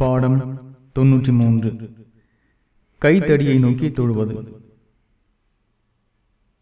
பாடம் தொன்னூற்றி மூன்று. கைத்தடியை நோக்கி தொழுவது.